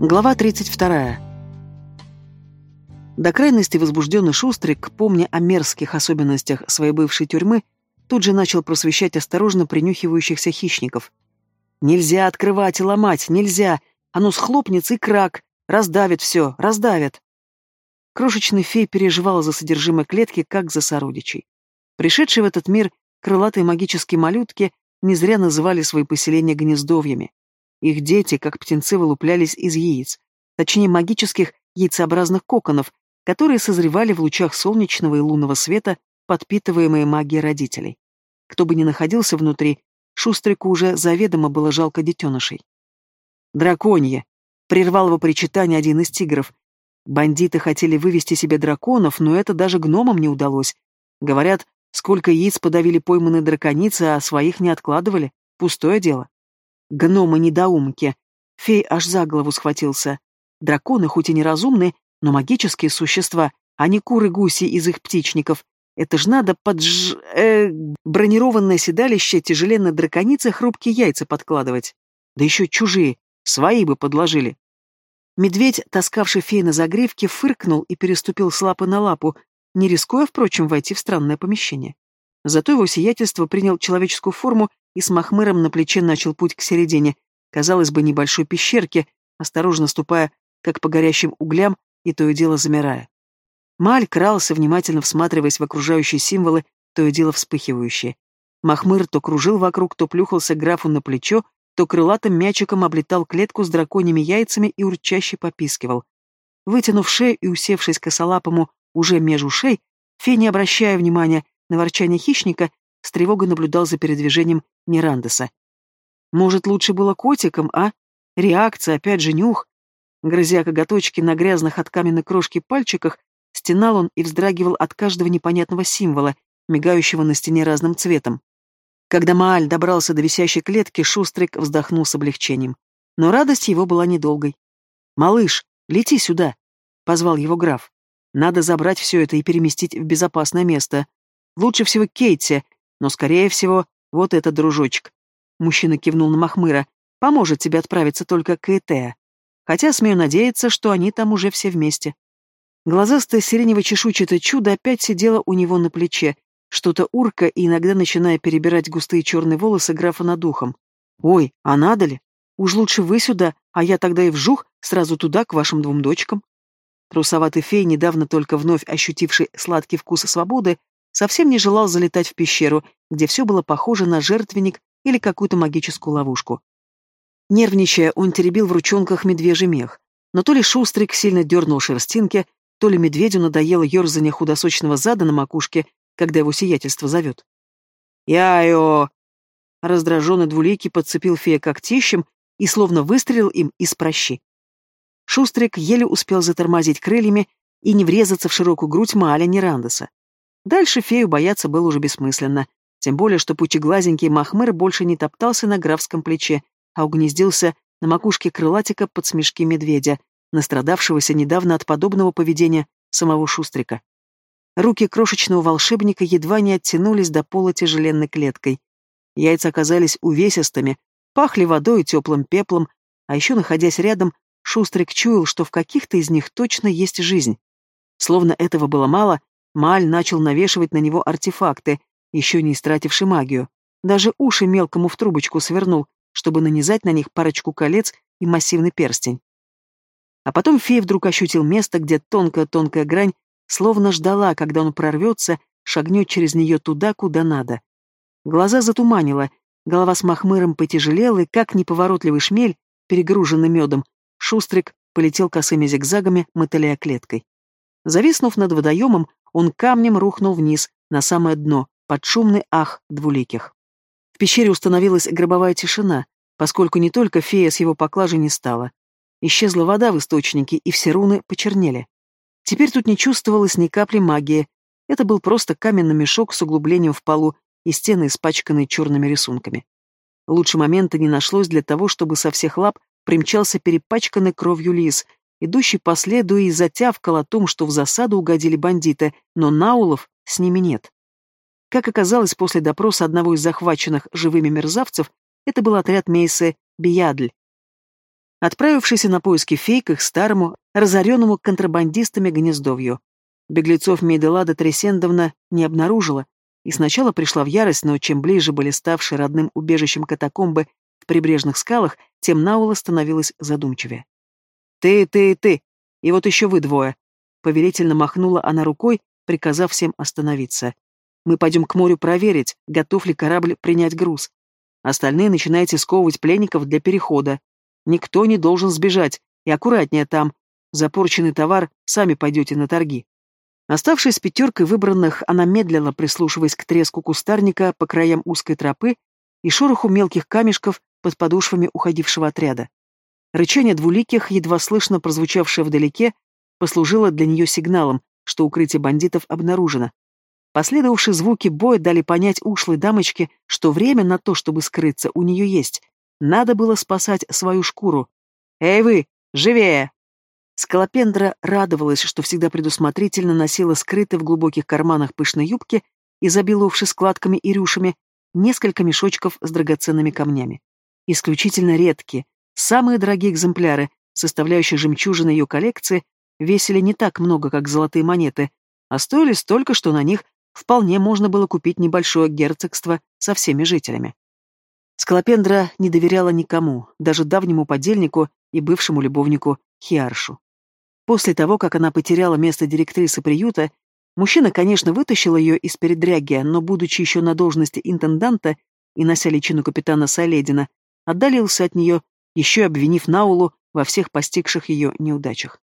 Глава 32. До крайности возбужденный Шустрик, помня о мерзких особенностях своей бывшей тюрьмы, тут же начал просвещать осторожно принюхивающихся хищников. «Нельзя открывать и ломать, нельзя! Оно схлопнется и крак! Раздавит все, раздавит!» Крошечный фей переживал за содержимое клетки, как за сородичей. Пришедшие в этот мир крылатые магические малютки не зря называли свои поселения гнездовьями. Их дети, как птенцы, вылуплялись из яиц, точнее магических яйцеобразных коконов, которые созревали в лучах солнечного и лунного света, подпитываемые магией родителей. Кто бы ни находился внутри, Шустрику уже заведомо было жалко детенышей. «Драконье!» — прервал его причитание один из тигров. Бандиты хотели вывести себе драконов, но это даже гномам не удалось. Говорят, сколько яиц подавили пойманные драконицы, а своих не откладывали. Пустое дело. Гномы-недоумки. Фей аж за голову схватился. Драконы хоть и неразумны, но магические существа, а не куры-гуси из их птичников. Это ж надо под ж... Э, бронированное седалище тяжеленной драконице хрупкие яйца подкладывать. Да еще чужие, свои бы подложили. Медведь, таскавший фей на загревке, фыркнул и переступил с лапы на лапу, не рискуя, впрочем, войти в странное помещение. Зато его сиятельство принял человеческую форму и с махмыром на плече начал путь к середине, казалось бы, небольшой пещерки, осторожно ступая, как по горящим углям, и то и дело замирая. Маль крался, внимательно всматриваясь в окружающие символы, то и дело вспыхивающие. Махмыр то кружил вокруг, то плюхался графу на плечо, то крылатым мячиком облетал клетку с драконьими яйцами и урчаще попискивал. Вытянув шею и усевшись косолапому уже меж ушей, фей, не обращая внимания на ворчание хищника, с тревогой наблюдал за передвижением Мирандеса. Может, лучше было котиком, а? Реакция, опять же, нюх. Грызя коготочки на грязных от каменной крошки пальчиках, стенал он и вздрагивал от каждого непонятного символа, мигающего на стене разным цветом. Когда Мааль добрался до висящей клетки, Шустрик вздохнул с облегчением. Но радость его была недолгой. «Малыш, лети сюда!» — позвал его граф. «Надо забрать все это и переместить в безопасное место. Лучше всего Кейти, но, скорее всего, вот этот дружочек. Мужчина кивнул на Махмыра. Поможет тебе отправиться только к Этеа. Хотя, смею надеяться, что они там уже все вместе. Глазастое сиренево-чешуйчатое чудо опять сидело у него на плече, что-то урка и иногда начиная перебирать густые черные волосы графа над ухом. «Ой, а надо ли? Уж лучше вы сюда, а я тогда и вжух сразу туда, к вашим двум дочкам». Трусоватый фей, недавно только вновь ощутивший сладкий вкус свободы, совсем не желал залетать в пещеру, где все было похоже на жертвенник или какую-то магическую ловушку. Нервничая, он теребил в ручонках медвежий мех, но то ли Шустрик сильно дернул шерстинки, то ли медведю надоело ерзание худосочного зада на макушке, когда его сиятельство зовет. «Яйо!» Раздраженный двуликий подцепил фея когтищем и словно выстрелил им из прощи. Шустрик еле успел затормозить крыльями и не врезаться в широкую грудь Maaля Нерандеса. Дальше фею бояться было уже бессмысленно, тем более, что пучеглазенький Махмыр больше не топтался на графском плече, а угнездился на макушке крылатика под смешки медведя, настрадавшегося недавно от подобного поведения самого Шустрика. Руки крошечного волшебника едва не оттянулись до пола тяжеленной клеткой. Яйца оказались увесистыми, пахли водой и теплым пеплом, а еще, находясь рядом, Шустрик чуял, что в каких-то из них точно есть жизнь. Словно этого было мало, Маль начал навешивать на него артефакты, еще не истративший магию. Даже уши мелкому в трубочку свернул, чтобы нанизать на них парочку колец и массивный перстень. А потом фей вдруг ощутил место, где тонкая-тонкая грань словно ждала, когда он прорвется, шагнет через нее туда, куда надо. Глаза затуманило, голова с махмыром потяжелела, и, как неповоротливый шмель, перегруженный медом, шустрик полетел косыми зигзагами, мотыляя клеткой. Зависнув над водоемом, он камнем рухнул вниз, на самое дно, под шумный ах двуликих. В пещере установилась гробовая тишина, поскольку не только фея с его поклажей не стала. Исчезла вода в источнике, и все руны почернели. Теперь тут не чувствовалось ни капли магии. Это был просто каменный мешок с углублением в полу и стены, испачканные черными рисунками. Лучше момента не нашлось для того, чтобы со всех лап примчался перепачканный кровью лис, идущий по следу и затявкал о том, что в засаду угодили бандиты, но наулов с ними нет. Как оказалось после допроса одного из захваченных живыми мерзавцев, это был отряд Мейсы Биядль. отправившийся на поиски фей к старому, разоренному контрабандистами гнездовью. Беглецов Мейделада Тресендовна не обнаружила, и сначала пришла в ярость, но чем ближе были ставшие родным убежищем катакомбы в прибрежных скалах, тем Наула становилась задумчивее. «Ты, ты, ты! И вот еще вы двое!» Повелительно махнула она рукой, приказав всем остановиться. «Мы пойдем к морю проверить, готов ли корабль принять груз. Остальные начинайте сковывать пленников для перехода. Никто не должен сбежать, и аккуратнее там. Запорченный товар сами пойдете на торги». Оставшись пятеркой выбранных, она медленно прислушиваясь к треску кустарника по краям узкой тропы и шороху мелких камешков под подошвами уходившего отряда. Рычание двуликих, едва слышно прозвучавшее вдалеке, послужило для нее сигналом, что укрытие бандитов обнаружено. Последовавшие звуки боя дали понять ушлой дамочке, что время на то, чтобы скрыться, у нее есть. Надо было спасать свою шкуру. «Эй вы, живее!» Скалопендра радовалась, что всегда предусмотрительно носила скрытые в глубоких карманах пышной юбки, изобиловавшей складками и рюшами, несколько мешочков с драгоценными камнями. Исключительно редкие, самые дорогие экземпляры, составляющие жемчужины ее коллекции, весили не так много, как золотые монеты, а стоили столько, что на них вполне можно было купить небольшое герцогство со всеми жителями. Скалопендра не доверяла никому, даже давнему подельнику и бывшему любовнику Хиаршу. После того, как она потеряла место директрисы приюта, мужчина, конечно, вытащил ее из передряги, но, будучи еще на должности интенданта и нося личину капитана Саледина, отдалился от нее, еще и обвинив Наулу во всех постигших ее неудачах.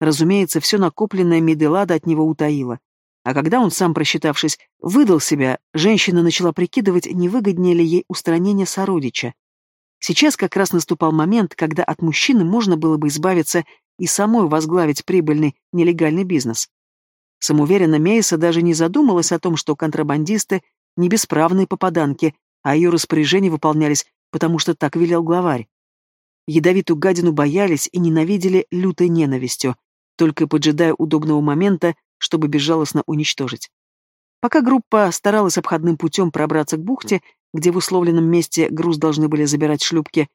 Разумеется, все накопленное Меделада от него утаила. А когда он, сам просчитавшись, выдал себя, женщина начала прикидывать, не выгоднее ли ей устранение сородича. Сейчас как раз наступал момент, когда от мужчины можно было бы избавиться и самой возглавить прибыльный нелегальный бизнес. Самоуверенно Мейса даже не задумалась о том, что контрабандисты — не бесправные попаданки, а ее распоряжения выполнялись, потому что так велел главарь. Ядовитую гадину боялись и ненавидели лютой ненавистью, только поджидая удобного момента, чтобы безжалостно уничтожить. Пока группа старалась обходным путем пробраться к бухте, где в условленном месте груз должны были забирать шлюпки,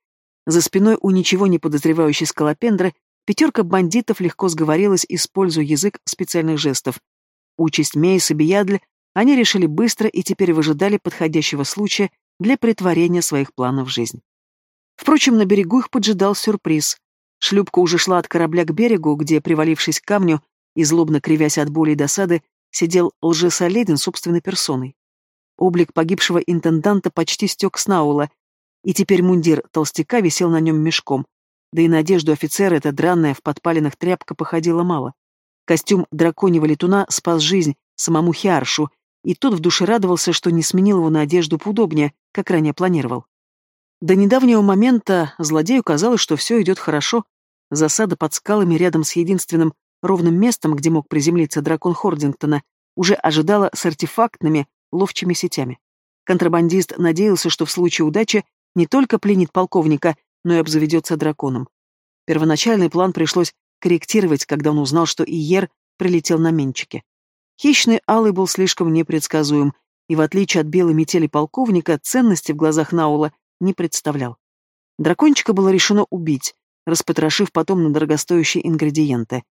за спиной у ничего не подозревающей скалопендры пятерка бандитов легко сговорилась, используя язык специальных жестов. Участь Мейс и Биядль они решили быстро и теперь выжидали подходящего случая для притворения своих планов в жизнь. Впрочем, на берегу их поджидал сюрприз. Шлюпка уже шла от корабля к берегу, где, привалившись к камню и злобно кривясь от боли и досады, сидел лжесоледин собственной персоной. Облик погибшего интенданта почти стек с Наула, и теперь мундир толстяка висел на нем мешком, да и на одежду офицера эта дранная в подпаленных тряпка походила мало. Костюм драконьего летуна спас жизнь самому Хиаршу, и тот в душе радовался, что не сменил его на одежду поудобнее, как ранее планировал. До недавнего момента злодею казалось, что все идет хорошо. Засада под скалами рядом с единственным ровным местом, где мог приземлиться дракон Хордингтона, уже ожидала с артефактными, ловчими сетями. Контрабандист надеялся, что в случае удачи не только пленит полковника, но и обзаведется драконом. Первоначальный план пришлось корректировать, когда он узнал, что Иер прилетел на менчике. Хищный Алый был слишком непредсказуем, и в отличие от белой метели полковника, ценности в глазах Наула не представлял. Дракончика было решено убить, распотрошив потом на дорогостоящие ингредиенты.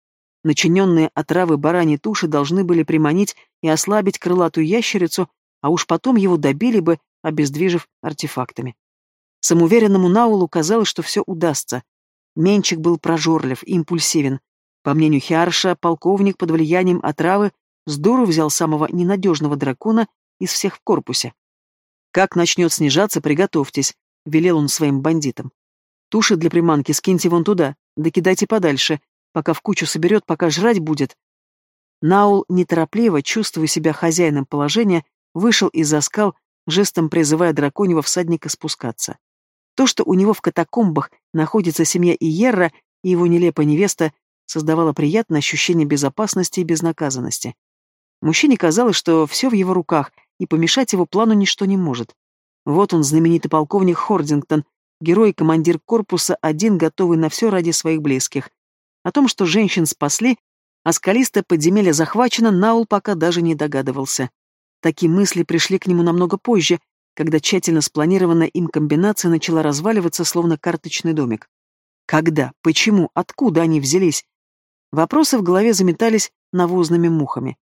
Начиненные отравы бараньей туши должны были приманить и ослабить крылатую ящерицу, а уж потом его добили бы, обездвижив артефактами. Самоуверенному Наулу казалось, что все удастся. Менчик был прожорлив импульсивен. По мнению Хиарша, полковник под влиянием отравы здорово взял самого ненадежного дракона из всех в корпусе. «Как начнет снижаться, приготовьтесь», — велел он своим бандитам. «Туши для приманки скиньте вон туда, да кидайте подальше, пока в кучу соберет, пока жрать будет. Наул, неторопливо, чувствуя себя хозяином положения, вышел из-за скал, жестом призывая драконьего всадника спускаться. То, что у него в катакомбах находится семья Иерра и его нелепая невеста, создавало приятное ощущение безопасности и безнаказанности. Мужчине казалось, что все в его руках, и помешать его плану ничто не может. Вот он, знаменитый полковник Хордингтон, герой и командир корпуса, один готовый на все ради своих близких. О том, что женщин спасли, а скалистое подземелье захвачено, Наул пока даже не догадывался. Такие мысли пришли к нему намного позже, когда тщательно спланированная им комбинация начала разваливаться, словно карточный домик. Когда? Почему? Откуда они взялись? Вопросы в голове заметались навозными мухами.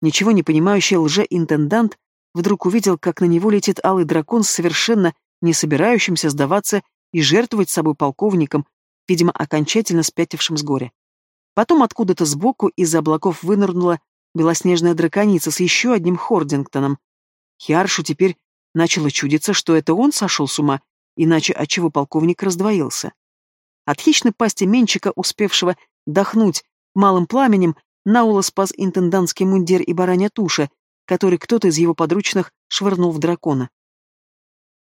Ничего не понимающий лже-интендант вдруг увидел, как на него летит алый дракон с совершенно не собирающимся сдаваться и жертвовать собой полковником, видимо, окончательно спятившим с горя. Потом откуда-то сбоку из-за облаков вынырнула белоснежная драконица с еще одним Хордингтоном. Хиаршу теперь начало чудиться, что это он сошел с ума, иначе отчего полковник раздвоился. От хищной пасти Менчика, успевшего дохнуть малым пламенем, Наула спас интендантский мундир и баранья туша, который кто-то из его подручных швырнул в дракона.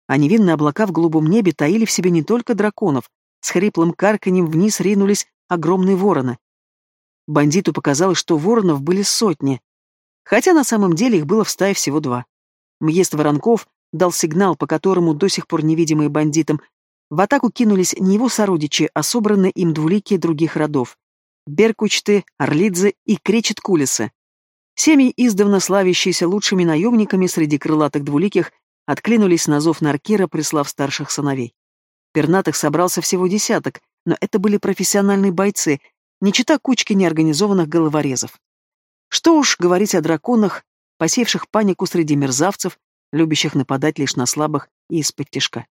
А невинные облака в голубом небе таили в себе не только драконов, с хриплым карканьем вниз ринулись огромные вороны. Бандиту показалось, что воронов были сотни, хотя на самом деле их было в стае всего два. Мьест Воронков дал сигнал, по которому до сих пор невидимые бандитам в атаку кинулись не его сородичи, а собранные им двуликие других родов. Беркучты, Орлидзе и Кречет Кулисы. Семьи, издавна славящиеся лучшими наемниками среди крылатых двуликих, отклинулись на зов Наркира, прислав старших сыновей. Пернатых собрался всего десяток, но это были профессиональные бойцы, не чита кучки неорганизованных головорезов. Что уж говорить о драконах, посеявших панику среди мерзавцев, любящих нападать лишь на слабых и из-под тишка.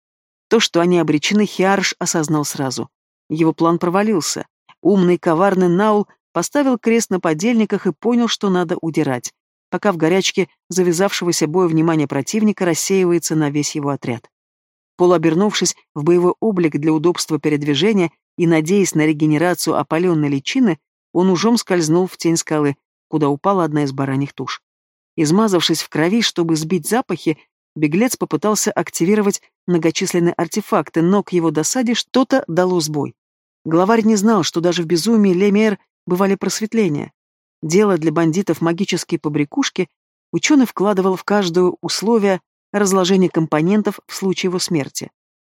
То, что они обречены, Хиарш осознал сразу. Его план провалился. Умный, коварный Наул поставил крест на подельниках и понял, что надо удирать, пока в горячке завязавшегося боя внимание противника рассеивается на весь его отряд. Полуобернувшись в боевой облик для удобства передвижения и надеясь на регенерацию опаленной личины, он ужом скользнул в тень скалы, куда упала одна из бараньих туш. Измазавшись в крови, чтобы сбить запахи, беглец попытался активировать многочисленные артефакты, но к его досаде что-то дало сбой. Главарь не знал, что даже в безумии Лемер бывали просветления. Дело для бандитов магические побрякушки, ученый вкладывал в каждое условие разложения компонентов в случае его смерти.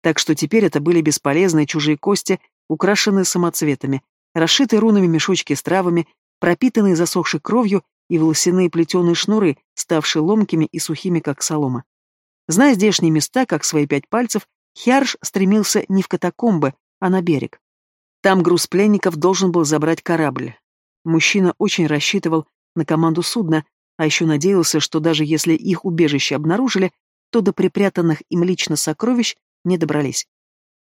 Так что теперь это были бесполезные чужие кости, украшенные самоцветами, расшитые рунами мешочки с травами, пропитанные засохшей кровью и волосяные плетеные шнуры, ставшие ломкими и сухими, как солома. Зная здешние места, как свои пять пальцев, Хярш стремился не в катакомбы, а на берег. Там груз пленников должен был забрать корабль. Мужчина очень рассчитывал на команду судна, а еще надеялся, что даже если их убежище обнаружили, то до припрятанных им лично сокровищ не добрались.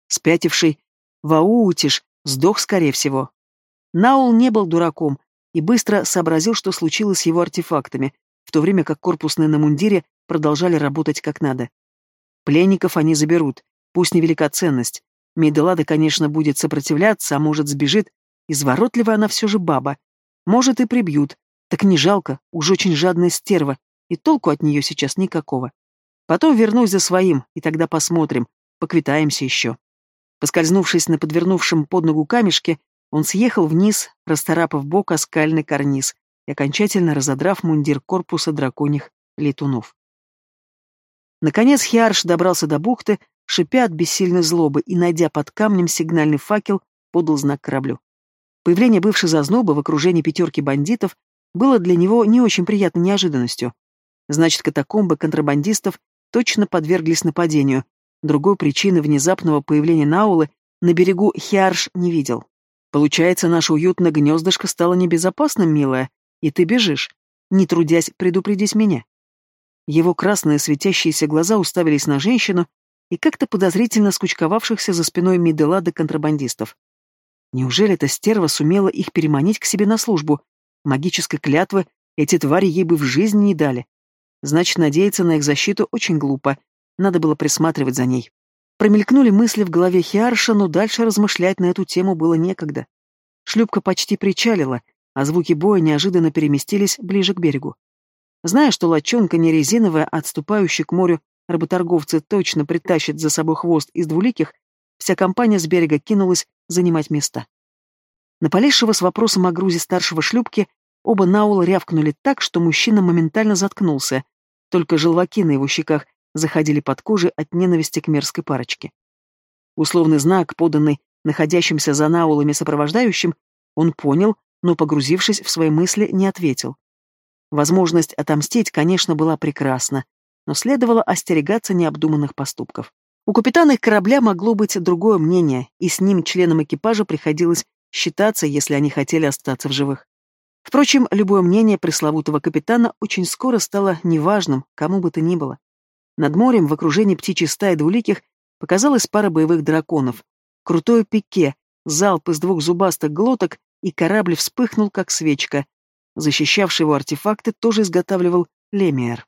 Спятивший Ваутиш сдох, скорее всего. Наул не был дураком и быстро сообразил, что случилось с его артефактами, в то время как корпусные на мундире продолжали работать как надо. Пленников они заберут, пусть невелика ценность. Мейделада, конечно, будет сопротивляться, а может, сбежит. Изворотливая она все же баба. Может, и прибьют. Так не жалко, уж очень жадная стерва, и толку от нее сейчас никакого. Потом вернусь за своим, и тогда посмотрим, поквитаемся еще. Поскользнувшись на подвернувшем под ногу камешке, он съехал вниз, расторапав бок о скальный карниз и окончательно разодрав мундир корпуса драконьих летунов. Наконец Хиарш добрался до бухты, шипя от бессильной злобы, и, найдя под камнем сигнальный факел, подал знак кораблю. Появление бывшей зазнобы в окружении пятерки бандитов было для него не очень приятной неожиданностью. Значит, катакомбы контрабандистов точно подверглись нападению, Другой причины внезапного появления Наулы на берегу Хиарш не видел. Получается, наше уютное гнездышко стало небезопасным, милая, и ты бежишь, не трудясь предупредить меня. Его красные светящиеся глаза уставились на женщину и как-то подозрительно скучковавшихся за спиной Миделада контрабандистов. Неужели эта стерва сумела их переманить к себе на службу? Магической клятвы эти твари ей бы в жизни не дали. Значит, надеяться на их защиту очень глупо, надо было присматривать за ней. Промелькнули мысли в голове Хиарша, но дальше размышлять на эту тему было некогда. Шлюпка почти причалила, а звуки боя неожиданно переместились ближе к берегу. Зная, что лодчонка не резиновая, а к морю работорговцы точно притащат за собой хвост из двуликих, вся компания с берега кинулась занимать места. На полезшего с вопросом о грузе старшего шлюпки оба Наула рявкнули так, что мужчина моментально заткнулся, только желваки на его щеках заходили под кожей от ненависти к мерзкой парочке. Условный знак, поданный находящимся за наулами сопровождающим, он понял, но, погрузившись в свои мысли, не ответил. Возможность отомстить, конечно, была прекрасна, но следовало остерегаться необдуманных поступков. У капитана их корабля могло быть другое мнение, и с ним членам экипажа приходилось считаться, если они хотели остаться в живых. Впрочем, любое мнение пресловутого капитана очень скоро стало неважным, кому бы то ни было. Над морем, в окружении птичьей стаи двуликих, показалась пара боевых драконов. Крутое пике, залп из двух зубастых глоток, и корабль вспыхнул, как свечка. Защищавший его артефакты тоже изготавливал Лемиер.